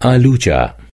alucha